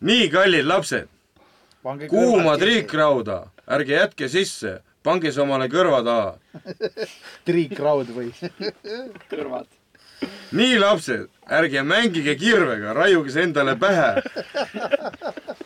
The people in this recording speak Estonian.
nii kallid lapsed, pange kuuma. triikrauda ärge jätke sisse, pange see omale kõrva taha. triikraud või? kõrvad. nii lapsed, ärge mängige kirvega, raiuge see endale pähe.